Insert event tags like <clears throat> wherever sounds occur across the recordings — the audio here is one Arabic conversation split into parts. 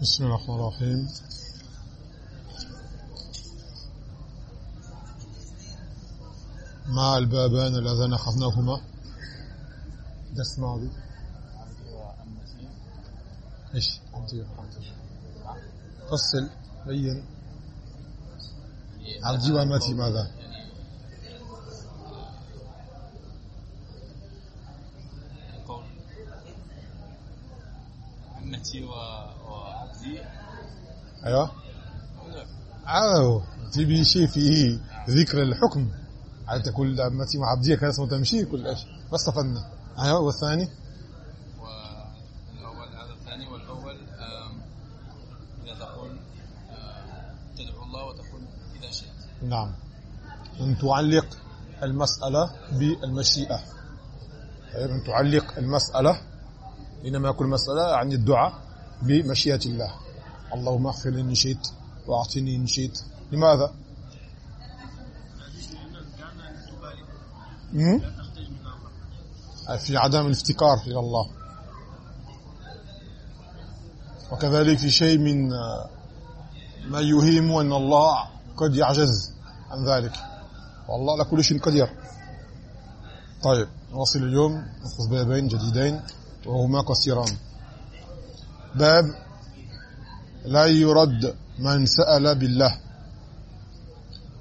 بسم الله الرحمن الرحيم. ما البابان اللذان أخذناهما. درس ماضي. إيش؟ فصل بين. عبدي وامتي ماذا؟ أيوه. عاو تبي شيء فيه ذكر الحكم. على تقول عمتي وعبدي كان اسمه تمشي كل إيش. ما استفدنا أيوه والثاني؟ والأول هذا الثاني والأول إذا تقول تدعو الله وتقول إذا شئت. نعم. أن تعلق المسألة بالمشيئة. طيب أن تعلق المسألة إنما يكون المسألة عن الدعاء بمشيئة الله. اللهم اغفر لي إن شئت وأعطني إن شئت. لماذا؟ في عدم الافتكار إلى الله. وكذلك في شيء من ما يهيم أن الله قد يعجز عن ذلك. والله على كل شيء قدير. طيب نواصل اليوم. نأخذ بابين جديدين وهما قصيران. باب لا يرد من سأل بالله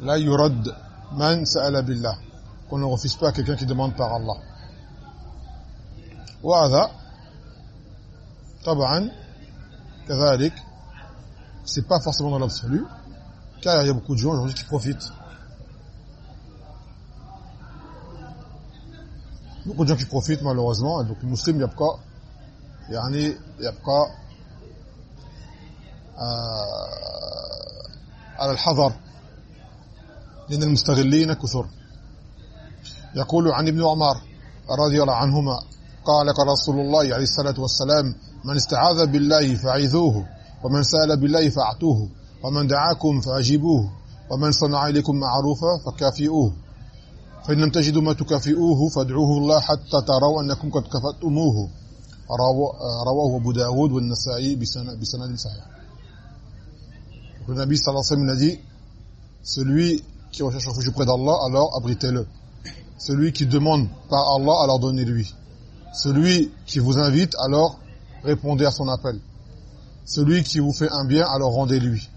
لا يرد من سأل بالله qu'on ne refuse pas quelqu'un qui demande par Allah وهذا طبعا كذلك c'est pas forcément dans l'absolu car il y a beaucoup de gens aujourd'hui qui profitent beaucoup de gens qui profitent malheureusement et donc les musulmans يبقى يعني يبقى على الحذر. لأن المستغلين كثر. يقول عن ابن عمر رضي الله عنهما قال قال رسول الله عليه الصلاة والسلام من استعاذ بالله فعيذوه ومن سأل بالله فأعطوه ومن دعاكم فأجيبوه ومن صنع إليكم معروفا فكافئوه فإن لم تجدوا ما تكافئوه فادعوه الله حتى تروا أنكم قد كفتموه رواه أبو داود والنسائي بسند صحيح. Le Nabi sallallahu alayhi wa sallam a dit celui qui recherche refuge auprès d'Allah alors abritez-le celui qui demande par Allah alors donnez-lui celui qui vous invite alors répondez à son appel celui qui vous fait un bien alors rendez-lui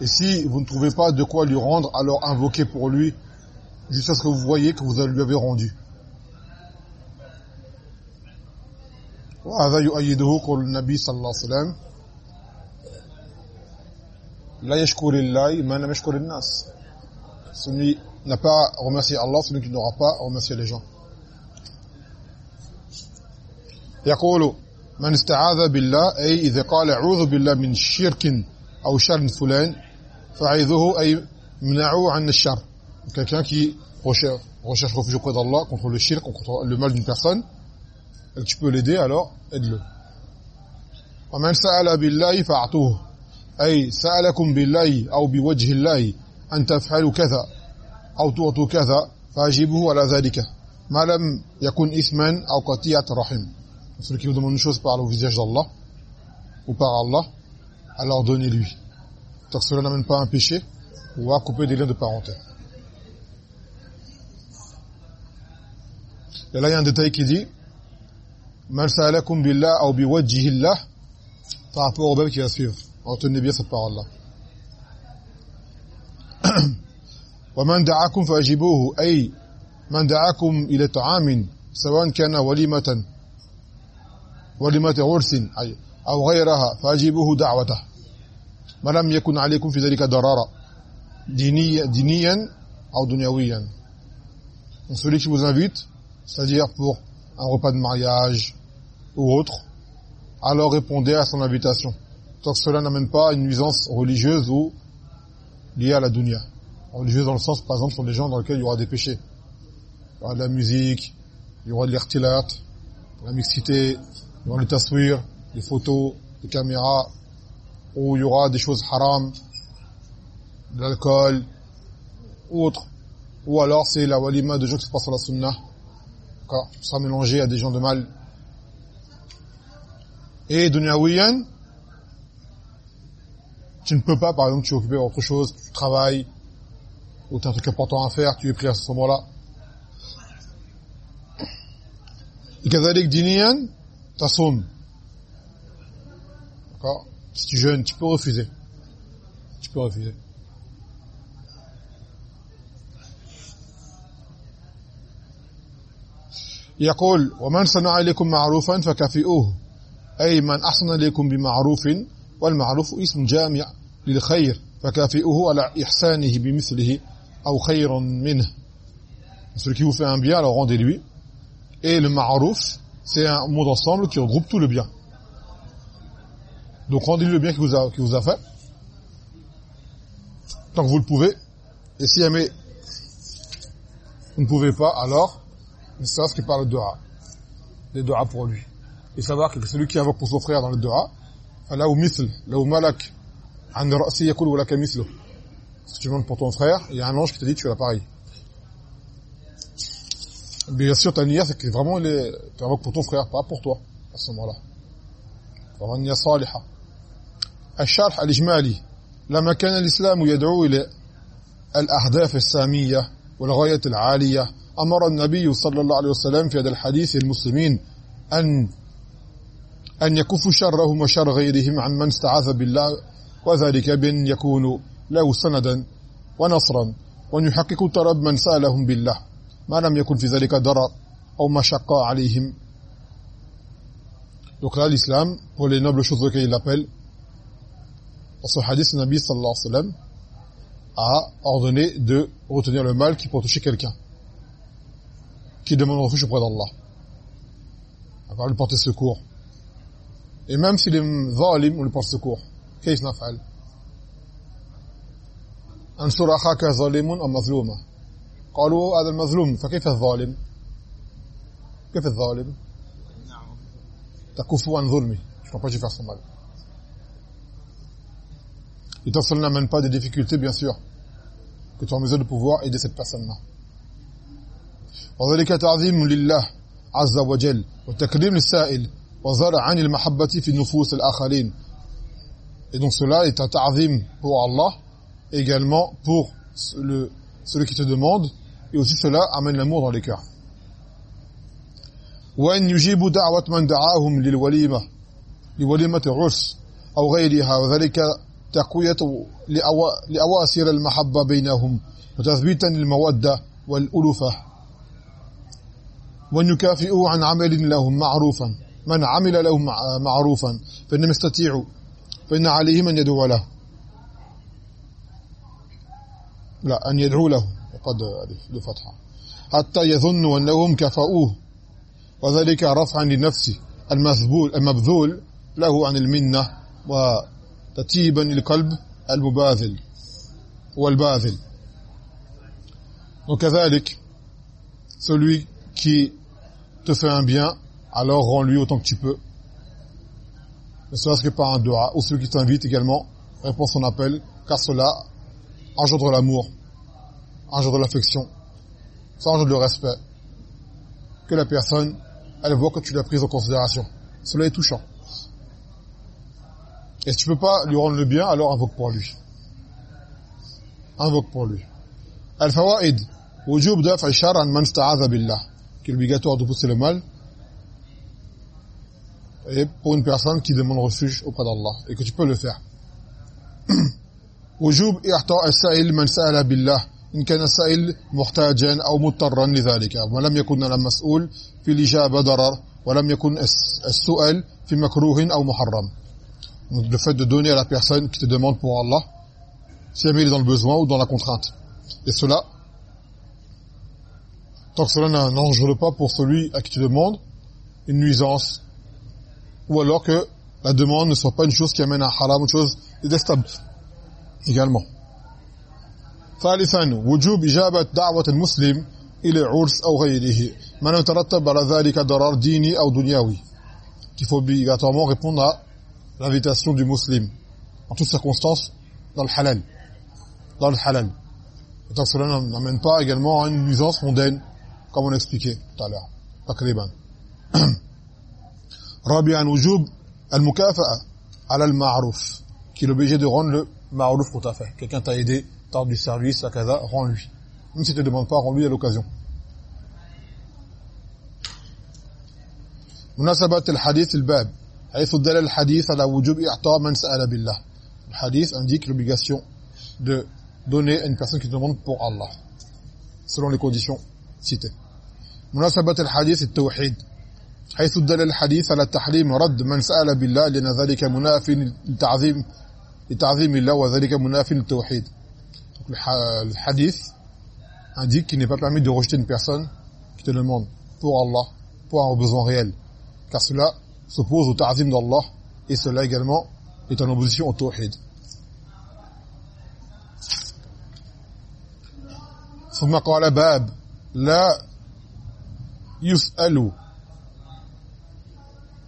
et si vous ne trouvez pas de quoi lui rendre alors invoquez pour lui jusqu'à ce que vous voyez que vous lui avez rendu. وهذا يؤيده قول النبي صلى الله عليه وسلم الله ما لم يشكر الناس celui n'a pas remercié Allah celui qui n'aura pas remercié les gens يقول من استعاذ بالله أي إذا قال أعوذ بالله من شرك أو شر فلان فعيذه أي منعه عن الشر quelqu'un qui recherche, recherche refuge auprès d'Allah contre le shirk, contre le mal d'une personne, et tu peux l'aider, alors aide-le. ومن سأل بالله فأعطوه أي سألكم بالله أو بوجه الله أن تفعلوا كذا أو تعطوا كذا فأجيبوه على ذلك ما لم يكن إثما أو قطيعة رحم celui qui vous demande une chose par le visage d'Allah ou par Allah alors donnez-lui que cela n'amène pas un péché ou à couper des liens de parenté Et là, il y a un détail qui dit Man sa'alakum billah ou biwajjihillah par rapport au bab qui va suivre. Retenez bien cette parole-là. ومن دعاكم فاجبوه أي من دعاكم إلى طعام سواء كان وليمة وليمة عرس أو غيرها فاجبوه دعوته. ما لم يكن عليكم في ذلك ضرارة دينيا, دينيا أو دنيويا. Celui qui vous invite c'est-à-dire pour un repas de mariage ou autre, alors répondez à son invitation. Tant que cela n'amène pas une nuisance religieuse ou liée à la dunya. Religieuse dans le sens, par exemple, sur les gens dans lesquels il y aura des péchés. Il y aura de la musique, il y aura de l'irtilat, la mixité, il y aura le taswir, les photos, les caméras, ou il y aura des choses haram, de l'alcool, autre. Ou alors c'est la walima de gens qui se passent sur la sunnah, sera mélangé à des gens de mal. Et dunyawiyan, tu ne peux pas, par exemple, tu es occupé autre chose, tu travailles, ou tu as un truc important à faire, tu es pris à ce moment-là. Et كذلك دينيا تصوم d'accord si tu jeûnes tu peux refuser tu peux refuser يقول ومن صنع إليكم معروفا فكافئوه أي من أحسن إليكم بمعروف والمعروف اسم جامع للخير فكافئوه على إحسانه بمثله أو خير منه celui qui vous fait un bien alors rendez-lui et le ma'rouf c'est un mot d'ensemble qui regroupe tout le bien donc rendez-lui le bien qu'il vous a qui vous a fait tant que vous le pouvez et si jamais vous ne pouvez pas alors ce qui parle de dua les dua pour lui et savoir que celui qui invoque pour son frère dans le dua Misl là où malak عند رأسي يقول ولك مثله si tu demandes pour ton frère il y a un ange qui te dit tu as pareil bien sûr ta niya c'est que vraiment tu invoques pour ton frère pas pour toi à ce moment-là vraiment niya صالحة الشرح الإجمالي لما كان الإسلام يدعو إلى الأهداف السامية والغاية العالية أمر النبي صلى الله عليه وسلم في هذا الحديث المسلمين أن أن يكفوا شرهم وشر غيرهم عن من استعاذ بالله وذلك بأن يكونوا له سندا ونصرا وأن يحققوا طلب من سألهم بالله ما لم يكن في ذلك ضرر أو مشقة عليهم Donc là, l'islam, pour les nobles choses auxquelles il appelle, dans ce hadith, le Nabi sallallahu alayhi wa sallam a ordonné de retenir le mal qui peut toucher quelqu'un. qui demande refuge auprès d'Allah. D'accord, lui porter secours. Et même s'il est zalim, on lui porte secours. كيف نفعل انصر اخاك ظالم أو مظلوما قالوا هذا المظلوم فكيف الظالم كيف الظالم تكف عن ظلمي je peux pas faire son mal et que cela n'amène pas de difficultés bien sûr que tu es en mesure de pouvoir aider cette personne là وذلك تعظيم لله عز وجل وتكريم للسائل وزرع عن المحبة في نفوس الآخرين. Et donc cela est un ta'zim pour Allah également pour le celui qui te demande et aussi cela amène l'amour dans les cœurs. وان يجيبوا دعوه من دعاهم للوليمه لوليمه عرس أو غيرها وذلك تقويه لاواسر المحبه بينهم وتثبيتا للموده والالفه وأن يكافئوا عن عمل لهم معروفا من عمل لهم معروفا فإنهم يستطيعوا فإن عليهم أن يدعو له. لا أن يدعو له قد لفتحة حتى يظنوا أنهم كفؤوه. وذلك رفعا لنفسه المذبول المبذول له عن المنة وتتيبا للقلب المباذل والباذل وكذلك celui qui te fait un bien, alors rends-lui autant que tu peux. Ne serait-ce que par un doha. Ou ceux qui t'invitent également, réponds son appel, car cela engendre l'amour, engendre l'affection, ça engendre le respect. Que la personne, elle voit que tu l'as prise en considération. Cela est touchant. Et si tu peux pas lui rendre le bien, alors invoque pour lui. Invoque pour lui. Al-fawaid, wujub daf'i shar'an man sta'adha billah. Est obligatoire de pousser le mal et pour une personne qui demande refuge auprès d'Allah et que tu peux le faire وجوب إعطاء السائل من سأل بالله إن كان السائل محتاجا أو مضطرا لذلك ولم يكن المسؤول في الإجابة ضرر ولم يكن السؤال في مكروه أو محرم Donc le fait de donner à la personne qui te demande pour Allah si elle est dans le besoin ou dans la contrainte. Et cela tant que cela n'engendre pas pour celui à qui tu demandes une nuisance ou alors que la demande ne soit pas une chose qui amène à haram une chose détestable également ثالثا وجوب إجابة دعوة المسلم إلى عرس أو غيره ما يترتب على ذلك ضرر ديني أو دنيوي qu'il faut obligatoirement répondre à l'invitation du musulman en toutes circonstances dans le halal dans le halal et tant que cela n'amène pas également à une nuisance mondaine comme on expliquait tout à l'heure تقريبا <clears throat> رابعا وجوب المكافأة على المعروف qui est obligé de rendre le ma'rouf pour ta fait. Quelqu'un t'a aidé, t'a du service, à kaza, rends-lui. Même si tu ne demandes pas, rends-lui à l'occasion. مناسبة الحديث الباب حيث دل الحديث على وجوب إعطاء من سأل بالله le hadith indique l'obligation de donner à une personne qui demande pour Allah selon les conditions citées مناسبة الحديث التوحيد حيث دل الحديث على تحريم رد من سأل بالله لأن ذلك مناف لتعظيم لتعظيم الله وذلك مناف للتوحيد hadith indique qu'il n'est pas permis de rejeter une personne qui te demande pour Allah pour un besoin réel car cela s'oppose au ta'zim d'Allah et cela également est en opposition au tawhid. ثم قال باب لا يسأل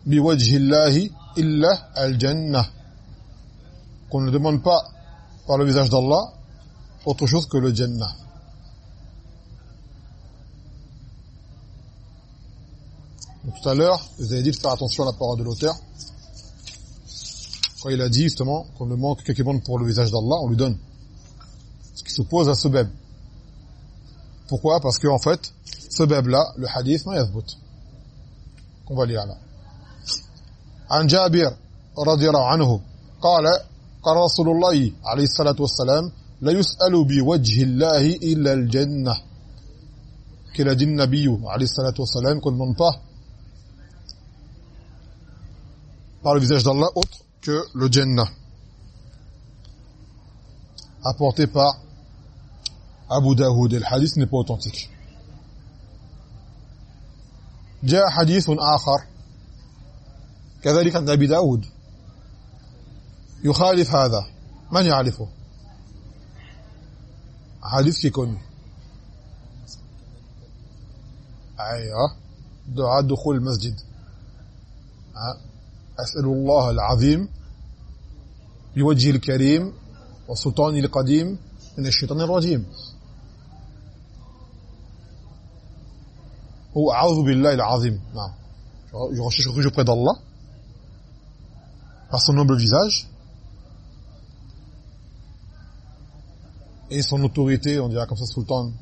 biwajhillahi illa al-jannah qu'on ne demande pas par le visage d'Allah autre chose que le jannah tout à l'heure, vous avez dit de faire attention à la parole de l'auteur. Quand il a dit justement qu'on ne demande quelques bandes pour le visage d'Allah, on lui donne. Ce qui s'oppose à ce bêb. Pourquoi? Parce qu'en en fait, ce bêb-là, le hadith, non, il Qu'on va lire là. عن جابر رضي الله عنه قال قال رسول الله عليه الصلاة والسلام لا يسأل بوجه الله إلا الجنة. كلا جن نبي عليه الصلاة والسلام كل منطه par le visage d'Allah autre que le Jannah. Apporté par Abu Dawud le hadith n'est pas authentique. Il un hadith autre كذلك عند أبي داود. يخالف هذا. من يعرفه؟ حديث connu أيوه. دعاء دخول المسجد. أسأل الله العظيم بوجه الكريم وسلطان القديم من الشيطان الرجيم. هو أعوذ بالله العظيم. نعم. je recherche refuge auprès d'Allah par son noble visage et son autorité, on dirait comme ça sultan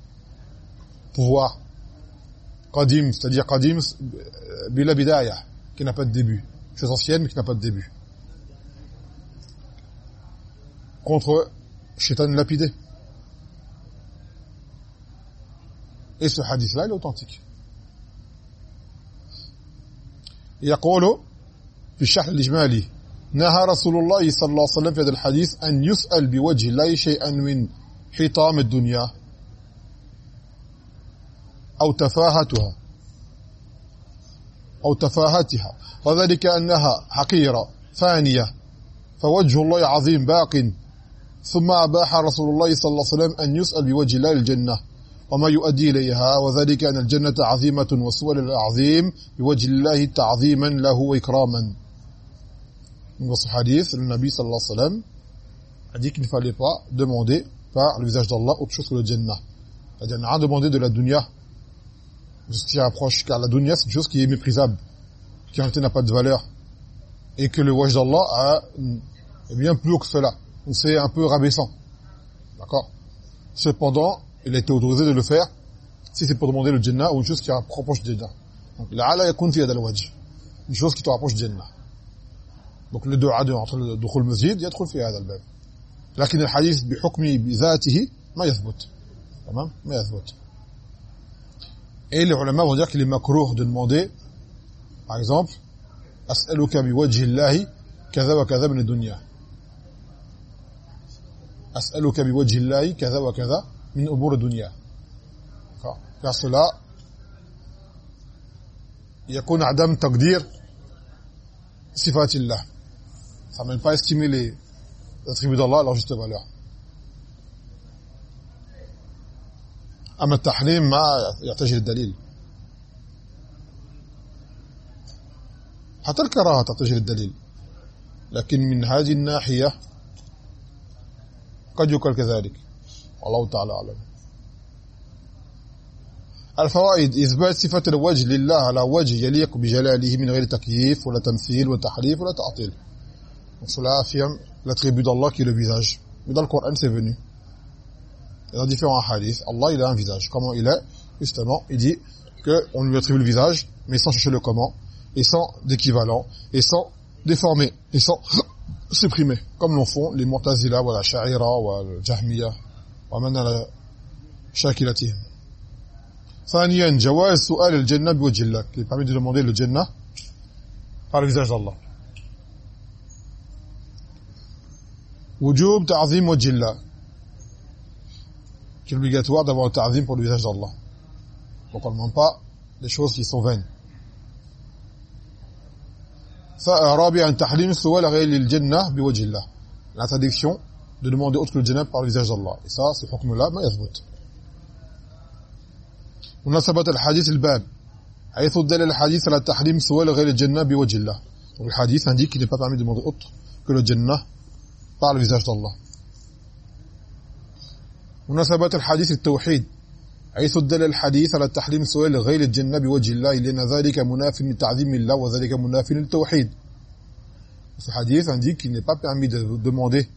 pouvoir qadim c'est-à-dire qadim bila bidaya qui n'a pas de début chose ancienne mais qui n'a pas de début. Contre Shaitan lapidé. Et ce hadith-là, il est authentique. يقول في الشرح الإجمالي نهى رسول الله صلى الله عليه وسلم في هذا الحديث أن يسأل بوجه الله شيئا من حطام الدنيا أو تفاهتها أو تفاهتها. وذلك أنها حقيرة فانية فوجه الله عظيم باق. ثم أباح رسول الله صلى الله عليه وسلم أن يسأل بوجه الله الجنة وما يؤدي إليها. وذلك أن الجنة عظيمة والسؤال العظيم بوجه الله تعظيما له وإكراما. Dans ce hadith, le Nabi sallallahu alayhi wa sallam a dit qu'il ne fallait pas demander par le visage d'Allah autre chose que le Jannah. C'est-à-dire, n'a rien demandé de la dunya ce qui approche, car la dunya, c'est une chose qui est méprisable, qui en réalité n'a pas de valeur, et que le wajh d'Allah est bien plus haut que cela. C'est un peu rabaissant. D'accord? Cependant, il a été autorisé de le faire si c'est pour demander le جنة ou une chose qui rapproche du جنة. Donc, لعل يكون في الوجه. Une chose qui te rapproche du جنة. donc le دعاء تاع دخول المسجد يدخل في هذا الباب لكن الحديث بحكم بذاته ما يثبت تمام ما يثبت اي العلماء هو ذاك اللي مكروه de demander par exemple اسالك بوجه الله كذا وكذا من الدنيا اسالك بوجه الله كذا وكذا من امور الدنيا فكسلا يكون عدم تقدير صفات الله Ça ne mène pas à estimer les attributs d'Allah à leur juste valeur. أما التحريم ما يحتاج للدليل حتى الكراهة تحتاج للدليل لكن من هذه الناحية قد يقال كذلك والله تعالى أعلم الفوائد إثبات صفة الوجه لله على وجه يليق بجلاله من غير تكييف ولا تمثيل ولا تحريف ولا تعطيل Donc cela affirme l'attribut d'Allah qui est le visage. Mais dans le Coran, c'est venu. Et dans différents hadiths, Allah, il a un visage. Comment il est Justement, il dit qu'on lui attribue le visage, mais sans chercher le comment, et sans d'équivalent, et sans déformer, et sans <coughs> supprimer, comme l'on font les Mu'tazila, ou la Sha'ira, ou la Jahmiya, ou même la Shakilatihim. ثانيا جواز سؤال الجنة بوجه الله qui permet de demander le Jannah par le visage d'Allah وجوب تعظيم وجه الله qui est obligatoire d'avoir le ta'zim pour le visage d'Allah donc on ne demande pas des choses qui sont vaines رابعا تحريم السؤال غير الجنة بوجه الله l'interdiction de demander autre que le Jannah par le visage d'Allah et ça ce حكم là ما يثبت مناسبة الحديث الباب حيث دل الحديث على تحريم سؤال غير الجنة بوجه الله donc le hadith indique qu'il n'est pas permis de demander autre que le Jannah le visage d'Allah مناسبة الحديث التوحيد حيث دل الحديث على تحريم سؤال غير الجنة بوجه الله لأن ذلك مناف لتعظيم الله وذلك مناف للتوحيد Ce hadith indique qu'il n'est pas permis de demander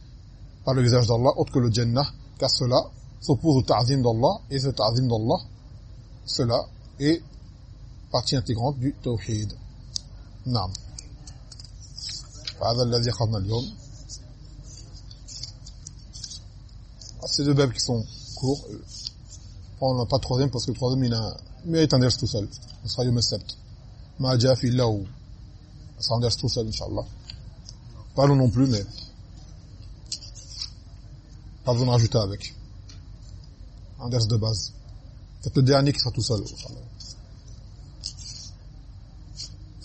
par le visage d'Allah autre que le Jannah, car cela s'oppose au ta'zim d'Allah, et ce ta'zim d'Allah cela est partie intégrante du tawhid. نعم. هذا الذي أخذنا اليوم. Ces deux babs qui sont courts. On n'a pas troisième parce que le troisième il a mérite un ders tout seul. Ce sera Yom Sept. Ma Jafi là où ça sera un ders tout seul, Inch'Allah. Pas long non plus, mais pas besoin de rajouter avec. Un ders de base. C'est le dernier qui sera tout seul.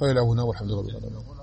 فإلى هنا والحمد لله